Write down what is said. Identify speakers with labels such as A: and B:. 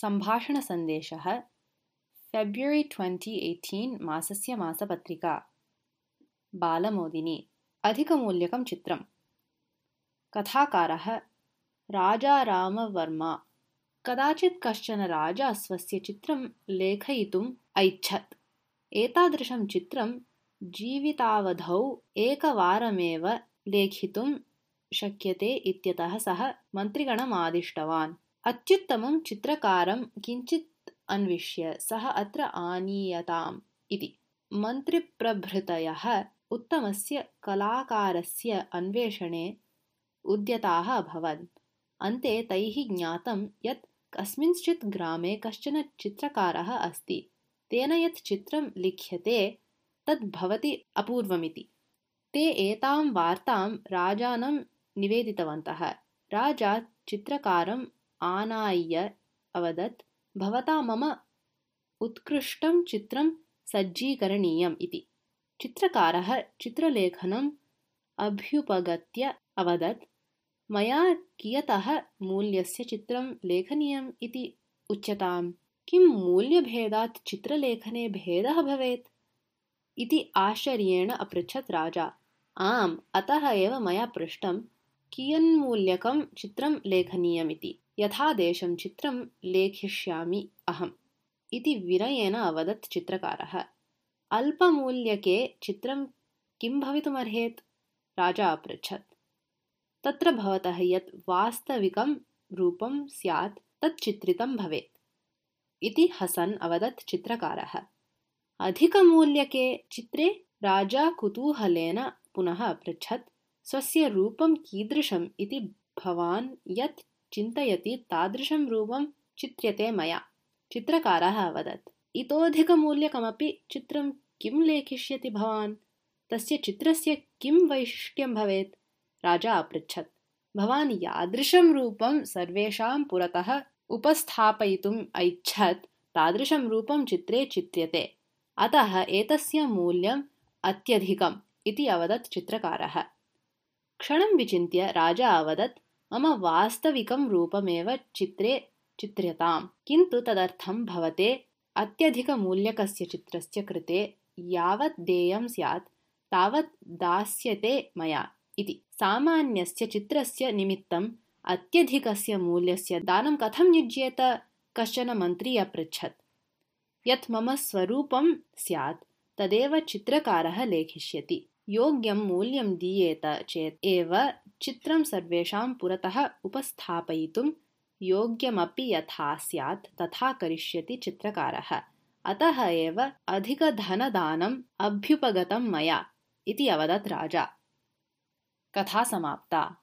A: सम्भाषणसन्देशः फेब्रवरि twenty eighteen मासस्य मासपत्रिका। बालमोदिनी अधिकमूल्यकं चित्रम्। कथाकारः राजारामवर्मा कदाचित् कश्चन राजा स्वस्य चित्रं लेखयितुम् ऐच्छत्। एतादृशं चित्रं जीवितावधौ एकवारमेव लेखितुं शक्यते इत्यतः सः मन्त्रिगणम् आदिष्टवान् अत्युत्तमं चित्रकारं किञ्चित् अन्विष्य सः अत्र आनीयताम् इति। मन्त्रिप्रभृतयः उत्तमस्य कलाकारस्य अन्वेषणे उद्यताः अभवन्। अन्ते तैः ज्ञातं यत् कस्मिंश्चित् ग्रामे कश्चन चित्रकारः अस्ति। तेन यत् चित्रं लिख्यते तद् भवति अपूर्वमिति। ते एतां वार्तां राजानं निवेदितवन्तः। राजा चित्रकारं आनाय्य अवदत्। भवता मम उत्कृष्टं चित्रं सज्जीकरणीयम् इति। चित्रकारः चित्रलेखनम् अभ्युपगत्य अवदत् मया कियतः मूल्यस्य चित्रं लेखनीयम् इति उच्यताम्? किं मूल्यभेदात् चित्रलेखने भेदः भवेत्? इति आश्चर्येण अपृच्छत् राजा। आम् अतः एव मया पृष्टं कियन्मूल्यकं चित्रं लेखनीयमिति। यथादेशं चित्रं लेखिष्यामि अहम्। इति विनयेन अवदत् चित्रकारः। अल्पमूल्यके चित्रं किं भवितुमर्हेत्? राजा अपृच्छत् तत्र भवतः यत् वास्तविकं रूपं स्यात् तत् चित्रितं भवेत्। इति हसन् अवदत् चित्रकारः। अधिकमूल्यके चित्रे राजा कुतूहलेन पुनः अपृच्छत् स्वस्य रूपं कीदृशम् इति भवान् यत् चिन्तयति तादृशं रूपं चित्र्यते मया। चित्रकारः अवदत्। इतोऽधिकमूल्यकमपि चित्रं किं लेखिष्यति भवान्? तस्य चित्रस्य किं वैशिष्ट्यं भवेत्? राजा अपृच्छत्। भवान् यादृशं रूपं सर्वेषां पुरतः उपस्थापयितुम् ऐच्छत् तादृशं रूपं चित्रे चित्र्यते। अतः एतस्य मूल्यम् अत्यधिकम् इति अवदत् चित्रकारः क्षणं विचिन्त्य राजा अवदत् मम वास्तविकं रूपमेव चित्रे चित्र्यताम्। किन्तु तदर्थं भवते अत्यधिकमूल्यकस्य चित्रस्य कृते यावत् देयं स्यात् तावत् दास्यते मया इति। सामान्यस्य चित्रस्य निमित्तम् अत्यधिकस्य मूल्यस्य दानं कथं युज्येत? कश्चन मन्त्री अपृच्छत्। यत् मम स्वरूपं स्यात् तदेव चित्रकारः लेखिष्यति योग्यं मूल्यं दीयेत चेत् एव चित्रं सर्वेषां पुरतः उपस्थापयितुं योग्यमपि यथा स्यात् तथा करिष्यति चित्रकारः। अतः एव अधिकधनदानम् अभ्युपगतं मया इति अवदत् राजा। कथा समाप्ता